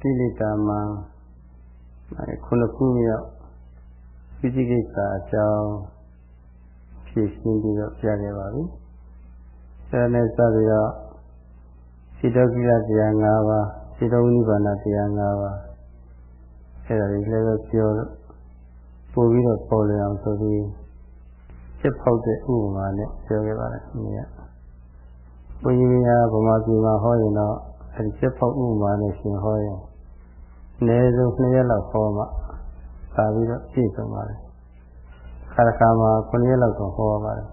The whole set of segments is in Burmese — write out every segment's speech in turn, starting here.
ကိလေသာမှာခုနှစ်ခုမြောက်ဝိသိကိစ္စအကြောင်းဖြည့်ရှင်းပြီးတော့ပြခဲ့ပါပြီ။အဲဒါနဲ့စပြီးတော့စိတ္တကိလတရား၅ပါးစိတ္တဝိနိဗ္ဗာန်တရား၅ပါးအဲဒါတွေလည်းပဲပြောပို့ပြီးတော့ပေါ်လည်အောင်ဆိုပြီးဖြစ်ဖောက်တဲ့ဥပမာနဲ့ပြောခဲ့ပါတယ်ခင်ဗျာ။ဘုန်းကြီးများဗမာပြည်မှာဟောရင်တော့ အဲဒီဖြစ်ဖောက်ဥပမာနဲ့ရှင်ဟောရင်အနည်းဆုံး2ရက်လောက်ဟောမှသာပြီးတော့ပြည့်စုံပါတယ်။ခါတစ်ခါမှာ9ရက်လောက်တော့ဟောပါတယ်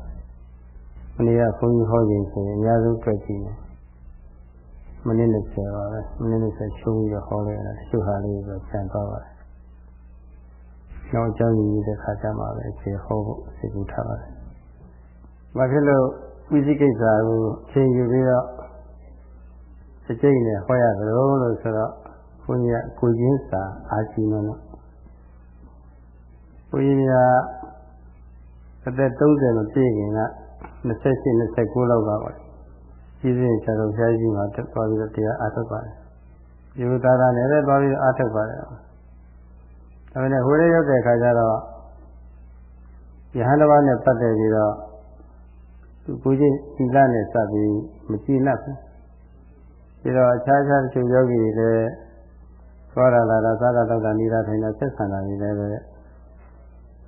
။မနေ့ကဘုန်းကြီးဟောခြင်းဆိုရင်အများဆုံးတွေ့ကြည့်တယ်။မိနစ်20ပါပဲ။မိနစ်20ချိုးပြီးတော့ဟောလိုက်တာတချို့ဟာလေးပဲဆန်သွားပါတယ်။နောက်အကြောင်းကြီးတဲ့ခါကျမှပဲအခြေဟောဖို့စိတ်ကူးထားပါတယ်။ဘာဖြစ်လို့ဝိသိကိစ္စကိုအချိန်ယူပြီးတော့ စကြိတ်နဲ့ဟောရသလိုလို့ဆိုတော့ဘုန်းကြီးကကိုချင်းစာအာရှိမလို့ဘုန်းကြီးကအသက်30မပြည့်ခင်က28 29လောက်ကပါကြီးစင်ဆရာတော်ဘုရားကြီးမှာတက်သွားပြီးတော့တရားအားထုတ်ပါတယ်ဒီလိုသာသာနဲ့လည်းသွားပြီးတော့အားထုတ်ပါတယ်ဒါပေမဲ့ဟိုလေးရောက်တဲ့အခါကျတော့ယဟန်တစ်ပါးနဲ့ပတ်သက်ပြီးတော့သူကိုကြီးသီလနဲ့စပ်ပြီးမကြည်နပ်ဘူး ပြီးတော့အခြားခြားတချို့ယောဂီတွေလည်းသွားရလာတာသာသာတော့တာနေတာထိုင်တာဆက်ဆံတာတွေလည်းပဲ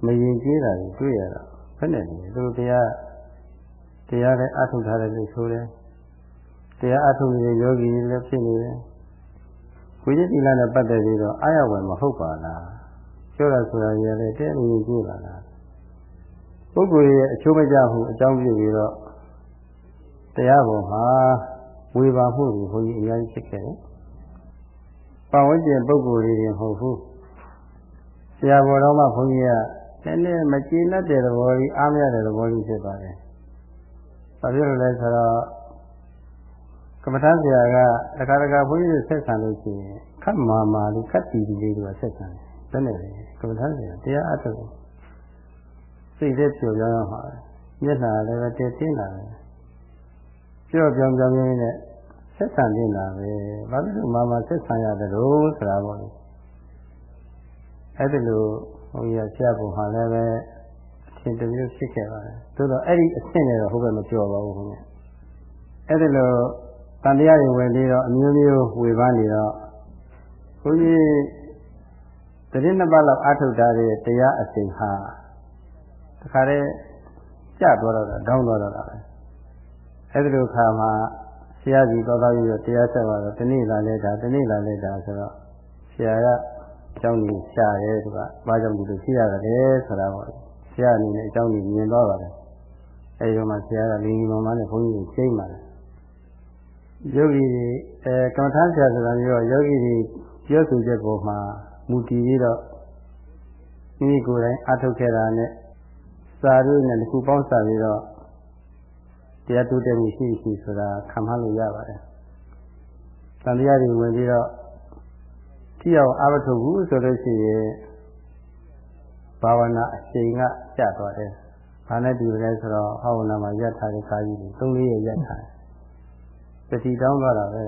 မရင်ကျေးတာတွေတွေ့ရတော့ဘယ်နဲ့လဲသူတရားတရားလည်းအထုထားတယ်လို့ဆိုတယ်တရားအထုနေတဲ့ယောဂီတွေလည်းဖြစ်နေတယ်ကိုကြီးတိလနဲ့ပတ်သက်ပြီးတော့အာရဝယ်မဟုတ်ပါလားပြောတာဆိုတာရလည်းတဲ့မရင်ကျေးပါလားပုဂ္ဂိုလ်ရဲ့အချိုးမကျမှုအကြောင်းပြုပြီးတော့တရားပေါ်မှာ ဝေဘာမှုကိုဘုန်းကြီးအများကြီးဖြစ်ခဲ့တယ်။ပတ်ဝန်းကျင်ပုဂ္ဂိုလ်တွေတွေမဟုတ်ဘူး။ဆရာဘော်တော်မှဘုန်းကြီးကနည်းနည်းမကျေနပ်တဲ့သဘောကြီးအားမရတဲ့သဘောကြီးဖြစ်သွားတယ်။ဘာဖြစ်လို့လဲဆိုတော့ကမ္မထဆရာကတခါတခါဘုန်းကြီးတွေဆက်ဆံလို့ရှိရင်ခတ်မာမာလေးခတ်တီတီလေးတွေကဆက်ဆံတယ်။ဘယ်နဲ့လဲကမ္မထဆရာတရားအထုတ်စိတ်သက်ဖြော်ပြောင်းရမှာမျက်နှာလည်းပဲတည်တင်းလာတယ်ပြောပြောင်းပြောင်းရင်းနဲ့ ဆက်ဆံနေတာပဲဘာလို့လဲမာမဆက်ဆံရတယ်လို့ဆိုတာပေါ့လေအဲ့ဒီလိုဘုရားဆရာပုံဟာလည်းပဲအထင်တမျိုးဖြစ်ခဲ့ပါတယ်သို့တော့အဲ့ဒီအဆင့်နဲ့တော့ဟုတ်ပဲမပြောပါဘူးခင်ဗျအဲ့ဒီလိုတန်တရားတွေဝင်ပြီးတော့အမျိုးမျိုးဝေဖန်နေတော့ဘုန်းကြီးတတိနှစ်ပတ်လောက်အထုတ်ထားတဲ့တရားအစဉ်ဟာတခါတည်းကြသွားတော့တာတောင်းသွားတော့တာပဲအဲ့ဒီလိုခါမှာ ဆရာကြီးသွားသွားပြီးတော့တရားဆက်ပါတော့တနေ့လာလဲတာတနေ့လာလဲတာဆိုတော့ဆရာကကြောင်းကြီးရှာတယ်သူကဘာကြောင့်ဒီလိုရှိရတယ်ဆိုတာပေါ့ဆရာအနေနဲ့အကြောင်းကြီးမြင်သွားပါတယ်အဲဒီတော့မှဆရာကလူကြီးမောင်မနဲ့ဘုန်းကြီးကိုချိန်ပါတယ်ယောဂီတွေအဲကမ္ဘာဆရာဆိုတာမျိုးယောဂီတွေပြောဆိုချက်ပေါ်မှာမူတည်ပြီးတော့မိမိကိုယ်တိုင်အထုတ်ခဲ့တာနဲ့စာရုပ်နဲ့တစ်ခုပေါင်းစာပြီးတော့ တရားတိုးတက်မှုရှိရှိဆိုတာခံမှလို့ရပါတယ်။တန်တရားတွေဝင်ပြီးတော့ကြည့်အောင်အားမထုတ်ဘူးဆိုလို့ရှိရင်ဘာဝနာအချိန်ကကျသွားတယ်။ဘာနဲ့တူလဲဆိုတော့ဟောဝနာမှာရက်ထားတဲ့ကာကြီးတွေသုံးလေးရရက်ထားတယ်။တတိတောင်းသွားတာပဲ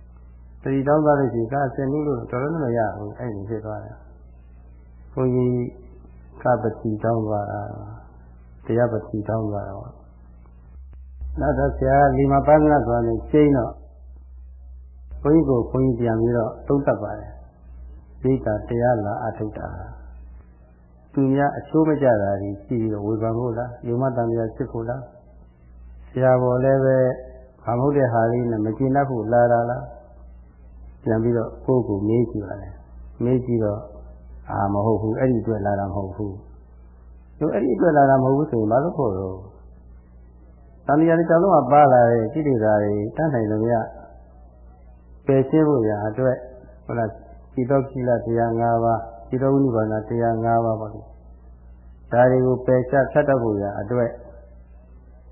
။တတိတောင်းသွားလို့ရှိရင်ကစင်လို့လို့တော်တော်မရဘူးအဲ့ဒီဖြစ်သွားတယ်။ဘုန်းကြီးကပတိတောင်းသွားတာတရားပတိတောင်းသွားတာပေါ့ နောက်တော့ဆရာလီမပန်းကဆိုရင်ကျင်းတော့ဘုန်းကြီးကိုဘုန်းကြီးပြန်ပြီးတော့သုံးသပ်ပါတယ်ဒီတာတရားလာအထုတ်တာသူများအချိုးမကြတာကြီးရှိပြီးတော့ဝေဖန်ဖို့လားယုံမတန်တရားဖြစ်ဖို့လားဆရာပေါ်လည်းပဲဘာမဟုတ်တဲ့ဟာလေးနဲ့မကျင်တတ်ဖို့လာတာလားပြန်ပြီးတော့ကိုယ့်ကိုမေးကြည့်ပါတယ်မေးကြည့်တော့အာမဟုတ်ဘူးအဲ့ဒီအတွက်လာတာမဟုတ်ဘူးသူအဲ့ဒီအတွက်လာတာမဟုတ်ဘူးဆိုရင်ဘာလို့ဖို့တော့ တန်တရားတွေကြောင့်လုံးဝပါလာတဲ့ကိလေသာတွေတန်းနိုင်လို့ရပယ်ရှင်းဖို့ရအတွက်ဟုတ်လားဒီတော့ကိလတရား၅ပါးဒီတော့ဝိနိဗ္ဗာန်တရား၅ပါးပါလို့ဒါတွေကိုပယ်ချဖြတ်တတ်ဖို့ရအတွက်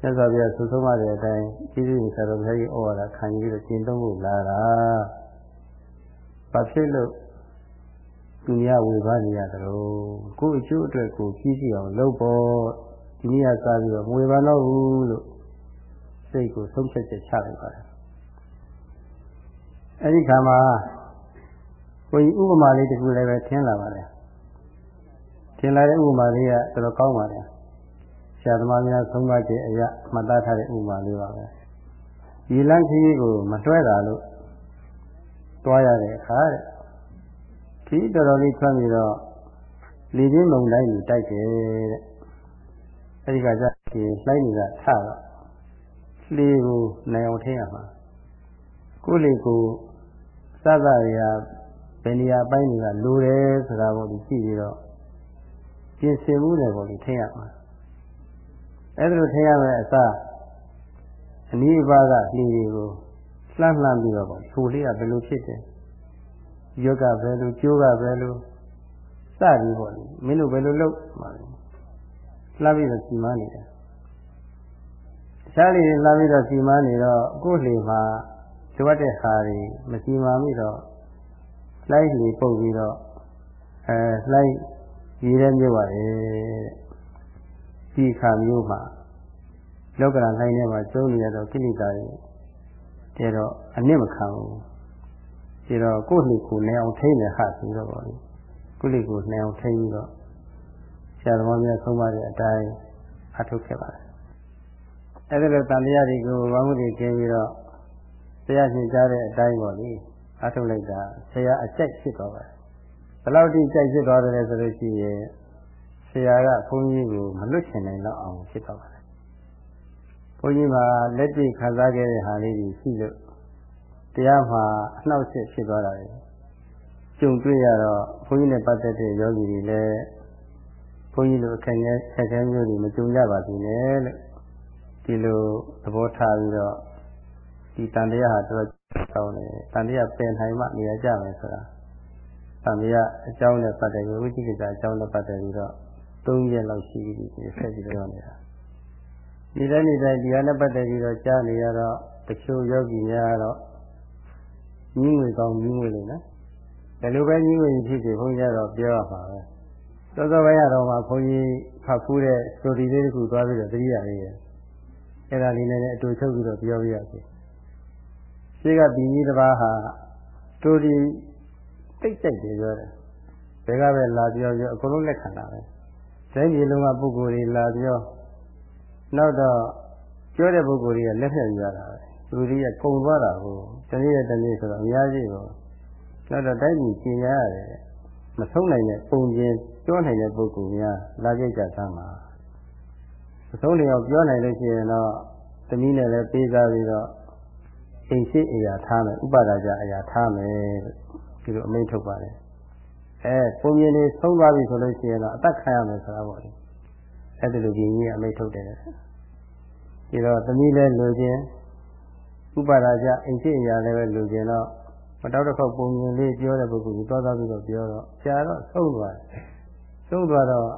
မြတ်စွာဘုရားဆုဆုံးမတဲ့အတိုင်းကြီးကြီးဆရာတော်ဘုရားကြီးဩဝါဒခံယူပြီးတော့ကျင့်သုံးဖို့လာတာဘာဖြစ်လို့သူများဝေဖန်နေရတယ်လို့ကိုယ်အကျိုးအတွက်ကိုကြီးကြီးအောင်လုပ်ဖို့ဒီနေ့ကစားပြီးတော့ဝေဖန်တော့ဘူးလို့ စိတ်ကိုဆုံးဖြတ်ချက်ချလိုက်ပါတယ်အဲဒီခါမှာဘုန်းကြီးဥပမာလေးတစ်ခုလည်းပဲထင်လာပါတယ်ထင်လာတဲ့ဥပမာလေးကတော်တော်ကောင်းပါတယ်ဆရာသမားများသုံးပါးကျအရာမှတ်သားထားတဲ့ဥပမာလေးပါပဲဒီလန့်ခရီးကိုမတွဲတာလို့တွားရတဲ့အခါတဲ့ခီးတော်တော်လေးထွက်ပြီးတော့လေပြင်းမုန်တိုင်းကိုတိုက်တယ်တဲ့အဲဒီကကြဒီလှိုင်းနေတာထတော့ လေကိုနိုင်အောင်ထိရမှာကိုလေကိုစသရာဘယ်နေရာပိုင်းတွေကလိုတယ်ဆိုတာကိုကြည့်ပြီးတော့ပြင်ဆင်မှုတွေကိုထိရမှာအဲ့ဒါလိုထိရမယ်အစားအနည်းပါးကလေတွေကိုလှမ်းလှမ်းပြီးတော့ပေါ့ထိုလေးကဘယ်လိုဖြစ်တယ်ယောဂဘယ်လိုကျိုးကဘယ်လိုစသည်ပေါ့လေမင်းတို့ဘယ်လိုလုပ်မှာလဲလှမ်းပြီးတော့စီမံနေတ ယ်တခြားလေးလှမ်းပြီးတော့စီမံနေတော့ကိုယ်လေမှာလိုအပ်တဲ့ဟာတွေမစီမံမိတော့လိုက်လေပုတ်ပြီးတော့အဲလိုက်ရည်တဲ့မျိုးပါလေဒီခါမျိုးမှာလောကရနိုင်ထဲမှာကျုံးနေရတော့ကိလေသာတွေတဲတော့အနစ်မခံဘူးဒီတော့ကိုယ့်လှကိုနေအောင်ထိနေဟာဆိုတော့ပေါ့လေကိုယ့်လှကိုနေအောင်ထိပြီးတော့ဆရာသမားများဆုံးမတဲ့အတိုင်းအထုတ်ခဲ့ပါတယ် အဲ့ဒါလိုတန်တရားတွေကိုဝမ်းမှုတွေကျင်းပြီးတော့တရားရှင်ကြားတဲ့အတိုင်းပေါ့လေအထုတ်လိုက်တာဆရာအကြိုက်ဖြစ်သွားပါတယ်ဘယ်လောက်ထိကြိုက်ဖြစ်သွားတယ်ဆိုလို့ရှိရင်ဆရာကဘုန်းကြီးကိုမလွတ်ချင်နိုင်တော့အောင်ဖြစ်သွားပါတယ်ဘုန်းကြီးမှာလက်တွေ့ခံစားခဲ့တဲ့ဟာလေးတွေရှိလို့တရားမှာအနှောက်အယှက်ဖြစ်သွားတာလေကြုံတွေ့ရတော့ဘုန်းကြီးနဲ့ပတ်သက်တဲ့ယောဂီတွေလည်းဘုန်းကြီးလိုအခက်အခဲအခက်အခဲမျိုးတွေမကြုံကြပါဘူးနဲ့လို့ ဒီလိုသဘောထားပြီးတော့ဒီတန်တရားဟာတော်တော်ကောင်းတယ်တန်တရားပင်နိုင်မှနေရာကြမယ်ဆိုတာတန်တရားအကြောင်းနဲ့ပတ်သက်ပြီးဝိသိကိစ္စအကြောင်းနဲ့ပတ်သက်ပြီးတော့၃ရက်လောက်ရှိပြီဆက်ပြီးတော့နေတာဒီတိုင်းဒီတိုင်းဒီဟာနဲ့ပတ်သက်ပြီးတော့ကြားနေရတော့တချို့ယောဂီများတော့ညီးငွေကောင်းညီးငွေလို့နော်ဘယ်လိုပဲညီးငွေဖြစ်ဖြစ်ဘုန်းကြီးကတော့ပြောရမှာပဲသောသောပိုင်းရတော့မှဘုန်းကြီးဖတ်ဖူးတဲ့စတိုဒီလေးတစ်ခုသွားပြီးတော့သတိရလေးရဲ့ အဲ့ဒါလေးနဲ့အတူချုပ်ပြီးတော့ပြောပြရစီရှိကဒီကြီးတစ်ပါးဟာစတိုဒီတိတ်ကြိုက်တယ်ပြောတယ်ဘယ်ကပဲလာပြောပြောအကုန်လုံးလက်ခံတာပဲတိုင်းပြည်လုံးကပုဂ္ဂိုလ်တွေလာပြောနောက်တော့ပြောတဲ့ပုဂ္ဂိုလ်တွေကလက်ဖြတ်ရတာပဲလူတွေကကုံသွားတာကိုတနည်းနဲ့တနည်းဆိုတော့အများကြီးပေါ့နောက်တော့တိုင်းပြည်ကျင်ရရတယ်မဆုံးနိုင်တဲ့ပုံချင်းပြောနိုင်တဲ့ပုဂ္ဂိုလ်များလာကြကြသမ်းပါ မဆုံးနေအောင်ပြောနိုင်လို့ရှိရင်တော့တနည်းနဲ့လည်းပေးစားပြီးတော့အိမ်ရှိအရာထားမယ်ဥပါဒါကြအရာထားမယ်လို့ဒီလိုအမိန့်ထုတ်ပါတယ်အဲပုံမြင်နေဆုံးသွားပြီဆိုလို့ရှိရင်တော့အသက်ခံရမယ်ဆိုတာပေါ့လေအဲ့ဒီလိုကြီးကြီးအမိန့်ထုတ်တယ်ဒီတော့သမီးလည်းလိုခြင်းဥပါဒါကြအိမ်ရှိအရာလည်းပဲလိုခြင်းတော့မတောက်တစ်ခေါက်ပုံမြင်လေးပြောတဲ့ပုဂ္ဂိုလ်ကြီးသွားသွားပြီးတော့ပြောတော့ကြာတော့ဆုံးသွားတယ်ဆုံးသွားတော့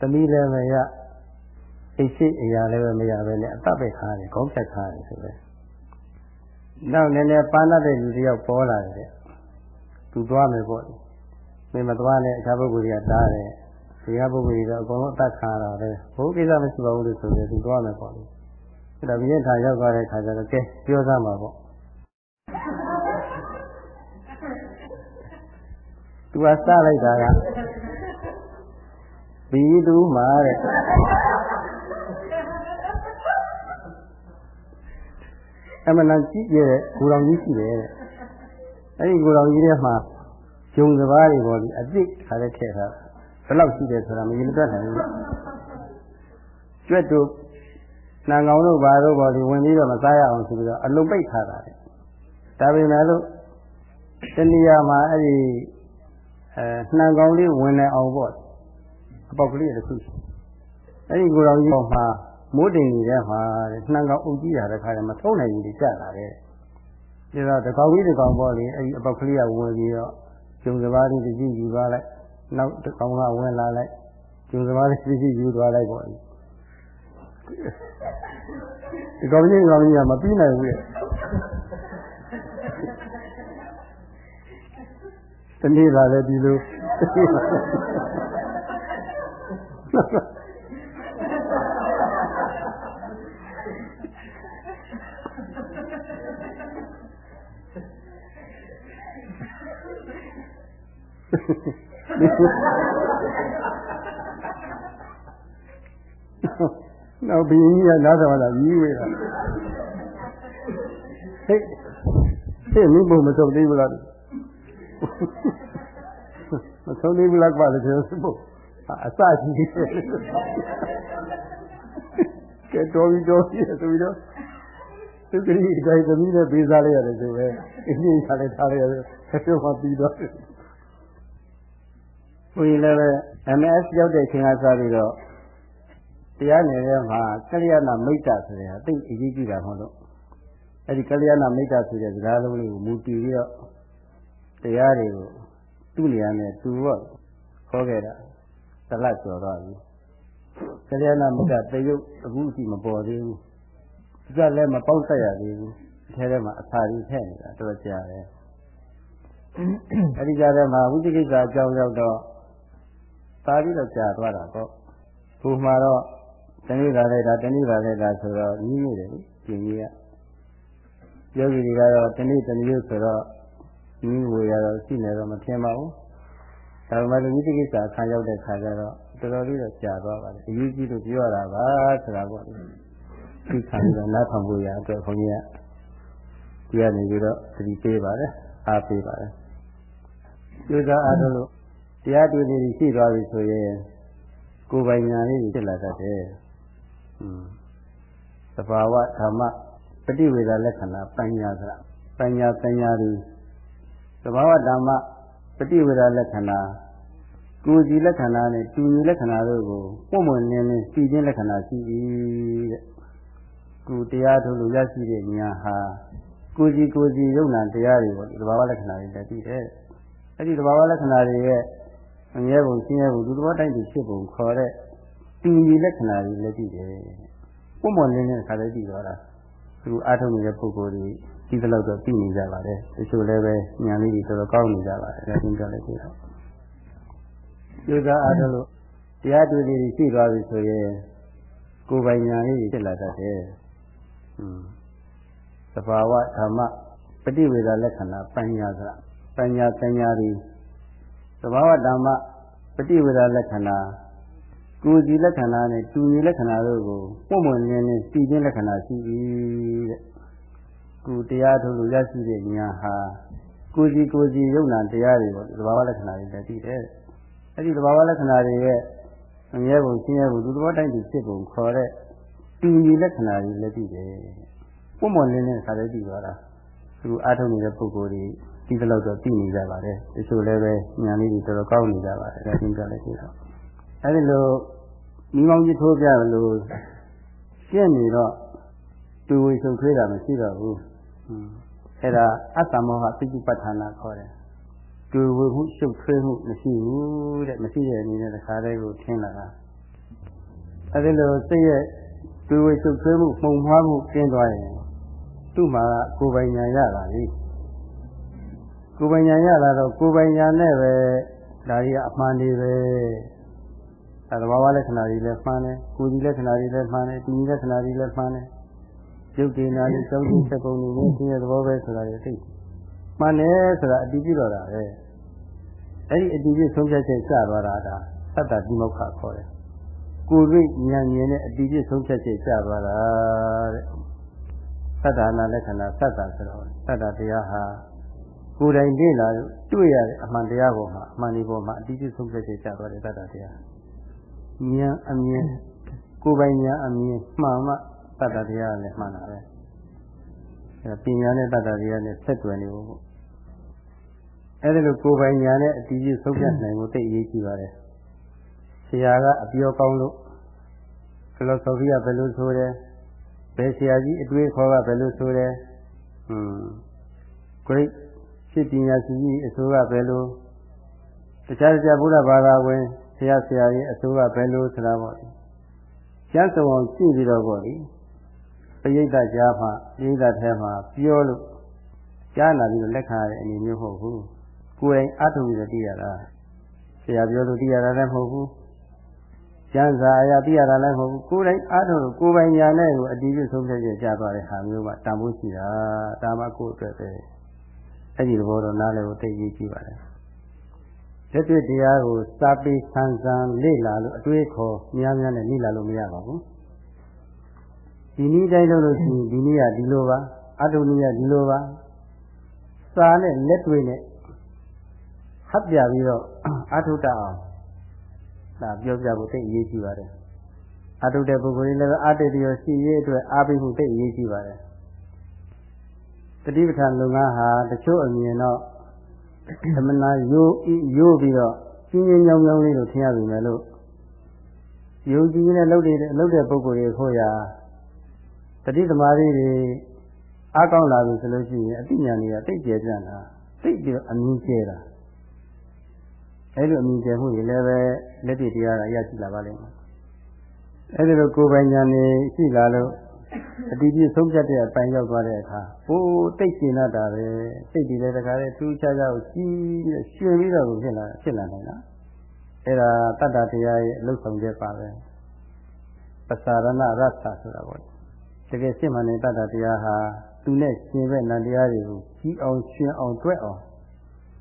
သမီးလည်းမရ အိမ်ရှိအရာလည်းပဲမရပဲနဲ့အသက်ပဲခါတယ်ခေါင်းဖြတ်ခါတယ်ဆိုပဲနောက်နည်းနည်းပါဏတဲ့လူတယောက်ပေါ်လာတယ်သူသွားမယ်ပေါ့မင်းမသွားနဲ့အခြားပုဂ္ဂိုလ်တွေကတားတယ်ဒီကပုဂ္ဂိုလ်တွေတော့အကုန်လုံးအသက်ခံရတာပဲဘုကိစ္စမရှိပါဘူးလို့ဆိုပြီးသူသွားမယ်ပေါ့လေအဲ့ဒါဘိယထာရောက်သွားတဲ့ခါကျတော့ကဲပြောစမ်းပါပေါ့သူကစလိုက်တာကဘီသူမှာတဲ့ အမှန်တန်ကြည့်ရတဲ့ဂူတော်ကြီးရှိတယ်တဲ့အဲ့ဒီဂူတော်ကြီးထဲမှာဂျုံစပားတွေပေါ်ပြီးအစ်စ်ခါလေးထည့်ထားဘယ်လောက်ရှိတယ်ဆိုတာမရင်မတွက်နိုင်ဘူးကျွတ်တို့နှံကောင်တို့ဘာတို့ပေါ်ပြီးဝင်ပြီးတော့မစားရအောင်ဆိုပြီးတော့အလုံးပိတ်ထားတာတဲ့ဒါပေမဲ့လို့တဏှာမှာအဲ့ဒီအဲနှံကောင်လေးဝင်နေအောင်ပေါ့အပေါက်ကလေးတစ်ခုအဲ့ဒီကိုယ်တော်ကြီးပေါ်မှာ မိုးတင်နေတဲ့မှာနှံကောင်အုပ်ကြီးရတဲ့ခါကျမထုံးနိုင်ဘူးကြတာတဲ့ဒါတော့တကောင်ကြီးတကောင်ပေါ့လေအဲ့ဒီအပေါက်ကလေးကဝင်ပြီးတော့ကျုံစပါးလေးတစ်ကြည့်ယူသွားလိုက်နောက်တကောင်ကဝင်လာလိုက်ကျုံစပါးလေးတစ်ကြည့်ယူသွားလိုက်ပေါ့ဒီကောင်ကြီးကောင်ကြီးကမပြီးနိုင်ဘူးရဲ့တနေ့လာလည်းဒီလို နောက်ဘီကြီးကနားတော်လာကြီးဝေးတာဟဲ့ဟဲ့မင်းဘုံမဆုံးသေးဘူးလားမဆုံးသေးဘူးလားကွာလေကျွန်တော်ဘုံအစကြီးကဲတော်ပြီတော်ပြီဆိုပြီးတော့သူကလေးဒီတိုင်းသမီးနဲ့ပေးစားလိုက်ရတယ်ဆိုပဲအင်းကြီးထားလိုက်ထားလိုက်ရတယ်ဆက်ပြုတ်မှပြီးတော့ဘုရင်လည်းပဲ MS ရောက်တဲ့ချိန်ကစပြီးတော့ တရားနယ်ထဲမှာကလျာဏမိတ်တာဆိုတဲ့ဟာသိအရေးကြီးတာမဟုတ်လို့အဲဒီကလျာဏမိတ်တာဆိုတဲ့စကားလုံးလေးကိုမူတည်ပြီးတော့တရားတွေကိုသူ့နေရာနဲ့သူတော့ခေါ်ခဲ့တာသလတ်ကျော်တော့ပြီကလျာဏမိတ်တာတရုပ်အခုအထိမပေါ်သေးဘူးကြက်လည်းမပေါက်ဆက်ရသေးဘူးအဲထဲမှာအသာကြီးထည့်နေတာတော်ကြတယ်အဲဒီကြားထဲမှာဝိသိကိစ္စအကြောင်းရောက်တော့သာပြီးတော့ကြာသွားတာပေါ့ဘုမှာတော့ တဏှိပါလိုက်တာတဏှိပါလိုက်တာဆိုတော့ကြီးနေတယ်ပြင်ကြီးကယောဂီတွေကတော့တဏှိတဏှိဆိုတော့ကြီးဝေရတော့ရှိနေတော့မထင်ပါဘူးဒါပေမဲ့ဝိသိကိစ္စခံရောက်တဲ့ခါကျတော့တော်တော်လေးတော့ကြာသွားပါတယ်အရေးကြီးလို့ပြောရတာပါဆိုတာပေါ့ဒီခံပြီးတော့နားထောင်ဖို့ရအတွက်ခွန်ကြီးကဒီကနေပြီးတော့သတိပေးပါတယ်အားပေးပါတယ်ကျိုးစားအားထုတ်လို့တရားတွေ့နေရှိသွားပြီဆိုရင်ကိုယ်ပိုင်ညာလေးဖြစ်လာတတ်တယ်။อืม သဘာဝဓမ္မပฏิဝေဒလက္ခဏာပညာသရပညာပညာဒီသဘာဝဓမ္မပฏิဝေဒလက္ခဏာကိုယ်စီလက္ခဏာနဲ့တူညီလက္ခဏာတို့ကိုပုံမှန်လင်းလင်းသိခြင်းလက္ခဏာရှိ၏တဲ့။ကိုတရားထုတ်လို့ရရှိတဲ့ဉာဏ်ဟာကိုယ်စီကိုယ်စီယုံနာတရားတွေပေါ့သဘာဝလက္ခဏာတွေလည်းသိတယ်။အဲ့ဒီသဘာဝလက္ခဏာတွေရဲ့အငြဲပုံရှင်းရဲပုံဒီသဘောတိုင်းဖြစ်ပုံခေါ်တဲ့ တည်ငြိမ်လက္ခဏာတွေလည်းရှိတယ်ပုံပေါ်လင်းတဲ့ခါလေးကြည့်တော့လားသူတို့အားထုတ်နေတဲ့ပုံကိုယ်တွေဒီလောက်တော့ပြည်နေကြပါတယ်တချို့လည်းပဲဉာဏ်လေးတွေတော်တော်ကောင်းနေကြပါတယ်လည်းသင်ကြလည်းတွေ့တော့ယူစားအားထုတ်လို့တရားတွေ့လေးတွေရှိသွားပြီဆိုရင်ကိုယ်ပိုင်ဉာဏ်လေးတွေဖြစ်လာတတ်တယ်ဟွန်းသဘာဝဓမ္မပฏิဝေဒလက္ခဏာပညာကပညာပညာတွေသဘာဝဓမ္မပฏิဝေဒလက္ခဏာ ကိုယ်စီလက္ခဏာနဲ့တူညီလက္ခဏာတို့ကိုပုံမှန်လင်းလင်းသိခြင်းလက္ခဏာရှိ၏တဲ့ကိုယ်တရားထုတ်လို့ရရှိတဲ့ဉာဏ်ဟာကိုယ်စီကိုယ်စီယုံနာတရားတွေပေါ့သဘာဝလက္ခဏာတွေလည်းသိတယ်အဲ့ဒီသဘာဝလက္ခဏာတွေရဲ့အမြဲပုံရှင်းရဲပုံသူသဘောတိုင်းဖြစ်ပုံခေါ်တဲ့တူညီလက္ခဏာတွေလည်းသိတယ်ပုံမှန်လင်းလင်းခါလည်းသိသွားတာသူအားထုတ်နေတဲ့ပုဂ္ဂိုလ်တွေဒီလောက်တော့သိနေကြပါတယ်တချို့လည်းပဲဉာဏ်လေးတွေတော်တော်ကောင်းနေကြပါတယ်ဒါသင်ကြလိုက်ကြတော့အဲဒီလို မိမောင်းကြီးထိုးပြလို့ရှင်းနေတော့တူဝေဆုံထွေးတာမရှိတော့ဘူးအဲဒါအတ္တမောဟသိက္ခပဋ္ဌာနာခေါ်တယ်တူဝေမှုရှုပ်ထွေးမှုမရှိဘူးတဲ့မရှိတဲ့အနေနဲ့တခါတည်းကိုထင်းလာတာအဲဒီလိုစိတ်ရဲ့တူဝေရှုပ်ထွေးမှုမှုံမှားမှုကျင်းသွားရင်သူ့မှာကိုယ်ပိုင်ညာရလာပြီကိုယ်ပိုင်ညာရလာတော့ကိုယ်ပိုင်ညာနဲ့ပဲဒါကြီးအမှန်တွေပဲ အဲသဘာဝလက္ခဏာတွေလည်းမှန်တယ်ကိုယ်ဒီလက္ခဏာတွေလည်းမှန်တယ်ဒီလက္ခဏာတွေလည်းမှန်တယ်ရုပ်တည်နာလေးစောင့်ကြည့်ချက်ပုံတွေနဲ့ရှင်းတဲ့သဘောပဲဆိုတာတွေသိမှန်တယ်ဆိုတာအတည်ပြုတော့တာပဲအဲ့ဒီအတည်ပြုဆုံးဖြတ်ချက်ကျသွားတာဒါသတ္တတိမောက္ခခေါ်တယ်ကိုယ်တွေ့ဉာဏ်မြင်တဲ့အတည်ပြုဆုံးဖြတ်ချက်ကျသွားတာတဲ့သတ္တနာလက္ခဏာသတ္တဆိုတော့သတ္တတရားဟာကိုယ်တိုင်သိလာတွေ့ရတဲ့အမှန်တရားပေါ်မှာအမှန်ဒီပေါ်မှာအတိအကျဆုံးဖြတ်ချက်ကျသွားတဲ့တတ္တတရား ဉာဏ်အမြင်ကိုယ်ပိုင်ဉာဏ်အမြင်မှန်မှတတ္တတရားလည်းမှန်တာပဲအဲပညာနဲ့တတ္တတရားနဲ့ဆက်သွယ်နေဖို့အဲဒီလိုကိုယ်ပိုင်ဉာဏ်နဲ့အတိအကျဆုံးဖြတ်နိုင်ဖို့သိအရေးကြီးပါတယ်ဆရာကအပြောကောင်းလို့ဖီလိုဆိုဖီကဘယ်လိုဆိုတယ်ဘယ်ဆရာကြီးအတွေ့အခေါ်ကဘယ်လိုဆိုတယ်ဟွန်း great ဖြစ်ပညာရှိကြီးအစိုးရဘယ်လိုတခြားတခြားဘုရားဘာသာဝင် ဆရာဆရာကြီးအစိုးရဘယ်လိုဆိုတာပေါ့လေကျမ်းစုံအောင်ကြည့်ပြီးတော့ပေါ့လေပရိသတ်ကြားမှာပရိသတ်ထဲမှာပြောလို့ကြားလာပြီးတော့လက်ခံရတဲ့အနေမျိုးမဟုတ်ဘူးကိုယ်တိုင်အထုပြီးတော့သိရတာဆရာပြောလို့သိရတာလည်းမဟုတ်ဘူးကျမ်းစာအရာသိရတာလည်းမဟုတ်ဘူးကိုယ်တိုင်အားထုတ်လို့ကိုယ်ပိုင်ညာနဲ့ကိုအတည်ပြုဆုံးဖြတ်ချက်ကြားသွားတဲ့ဟာမျိုးကတန်ဖိုးရှိတာဒါမှကိုယ့်အတွက်ပဲအဲ့ဒီသဘောတော့နားလည်ဖို့သိရေးကြည့်ပါတယ် လက်တွေ့တရားကိုစာပေဆန်းဆန်းလေ့လာလို့အတွေးခေါ်များများနဲ့လေ့လာလို့မရပါဘူးဒီနည်းတိုင်းလုပ်လို့ရှိရင်ဒီနည်းကဒီလိုပါအတုနည်းကဒီလိုပါစာနဲ့လက်တွေ့နဲ့ဟပ်ပြပြီးတော့အထုတအောင်ဒါပြောပြဖို့သိအရေးကြီးပါတယ်အထုတဲ့ပုဂ္ဂိုလ်တွေလည်းအတ္တတရောရှိရေးအတွက်အားပေးမှုသိအရေးကြီးပါတယ်တတိပဋ္ဌာန်လုပ်ငန်းဟာတချို့အမြင်တော့ သမဏယိုးယိုးပြီးတော့ကျင်းကျင်းကြောင်းကြောင်းလေးကိုထင်ရပြီမယ်လို့ယုံကြည်နဲ့လှုပ်တဲ့လှုပ်တဲ့ပုဂ္ဂိုလ်တွေခို့ရာတတိသမารီတွေအားကောင်းလာပြီဆိုလို့ရှိရင်အတိညာတွေကတိတ်ကျပြန့်တာတိတ်ပြီးအမြင်ကျဲတာအဲ့လိုအမြင်ကျဲမှုတွေလည်းပဲလက်တွေ့တရားကရရှိလာပါလိမ့်မယ်အဲ့ဒီလိုကိုယ်ပိုင်ဉာဏ်နေရှိလာလို့ အတိအပြည့်ဆုံးဖြတ်တဲ့အပိုင်းရောက်သွားတဲ့အခါဟိုတိတ်ကျင်တာပဲစိတ်ဒီလည်းတခါလေသူ့ချာချာကိုကြီးပြီးရှင်ပြီးတော့ဖြစ်လာဖြစ်လာနိုင်တာအဲ့ဒါတတ္တတရားရဲ့အလုဆောင်ချက်ပါပဲပစာရဏရသဆိုတာပေါ့တကယ်ရှင်းမှန်တဲ့တတ္တတရားဟာသူနဲ့ရှင်တဲ့နန္တရားတွေကိုကြီးအောင်ရှင်အောင်တွဲအောင်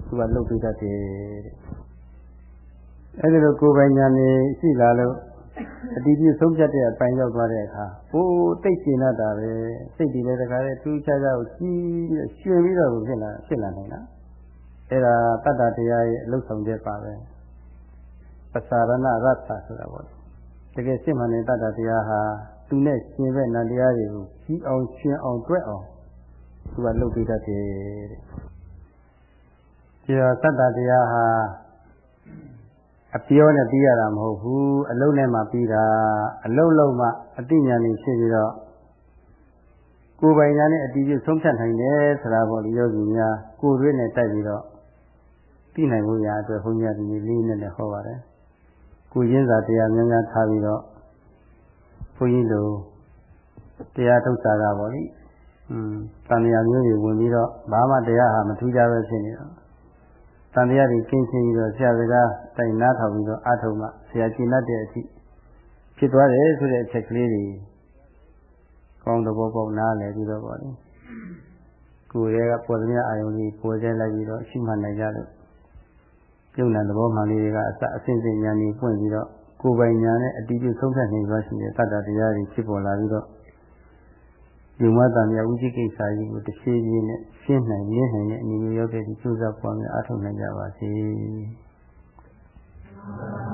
သူကလှုပ်ပေးတတ်တယ်တဲ့အဲ့ဒီလိုကိုယ်ပိုင်ဉာဏ်နေရှိလာလို့ အတီးပြဆုံးဖြတ်တဲ့အပိုင်းရောက်သွားတဲ့အခါဟိုတိတ်ကျင်တာပဲစိတ်ဒီလည်းတခါလေသူ့ချာချာကိုကြီးပြီးရှင်ပြီးတော့ဖြစ်လာဖြစ်လာနိုင်တာအဲ့ဒါတတ္တတရားရဲ့အလုဆောင်ချက်ပါပဲပစာရဏရသဆိုတာပေါ့တကယ်ရှင်းမှန်တဲ့တတ္တတရားဟာသူနဲ့ရှင်တဲ့နန္တရားတွေကိုကြီးအောင်ရှင်အောင်တွဲအောင်သူကလှုပ်ပေးတတ်တယ်တဲ့ဒီတော့တတ္တတရားဟာ အပြောနဲ့ပြီးရတာမဟုတ်ဘူးအလုံးနဲ့မှပြီးတာအလုံးလုံးမှအတိညာဉ်ဖြစ်ပြီးတော့ကိုယ်ပိုင်ညာနဲ့အတီးပြဆုံးဖြတ်နိုင်တယ်ဆိုတာပေါ့ဒီယောဂီများကိုယ်ရွေးနဲ့တိုက်ပြီးတော့သိနိုင်ဖို့ရာအတွက်ဘုန်းကြီးကဒီလေးနဲ့လည်းဟောပါတယ်ကိုရင်းစာတရားများများထားပြီးတော့ဘုန်းကြီးတို့တရားထုတ်တာကပေါ့လေอืมတန်မြာမျိုးတွေဝင်ပြီးတော့ဘာမှတရားဟာမထူးကြပဲဖြစ်နေတော့ တန်တရားတွေကင်းရှင်းပြီးတော့ဆရာစကားတိုင်နားထောင်ပြီးတော့အထုံမှဆရာကျင့်တတ်တဲ့အထိဖြစ်သွားတယ်ဆိုတဲ့အချက်ကလေးတွေကောင်းသဘောပေါက်နားလည်ပြီးတော့ပေါ့လေကိုယ်ရဲ့ပေါ်သမျှအာယုံကြီးပေါ်ကျဲလိုက်ပြီးတော့ရှိမှနိုင်ကြလို့ပြုံးတဲ့သဘောမှန်လေးတွေကအစအစဉ်စဉ်ဉာဏ်ကြီးပွင့်ပြီးတော့ကိုယ်ပိုင်ဉာဏ်နဲ့အတိအကျဆုံးဖြတ်နိုင်သွားရှိတဲ့တတ္တတရားတွေဖြစ်ပေါ်လာပြီးတော့ ဒီမတန်မြတ်ဥจิကိစ္စကြီးကိုတစ်ရှိချင်းနဲ့ရှင်းနိုင်ရင်းနိုင်တဲ့အနေမျိုးရောက်တဲ့ဒီကျိုးစားပွားများအားထုတ်နိုင်ကြပါစေ။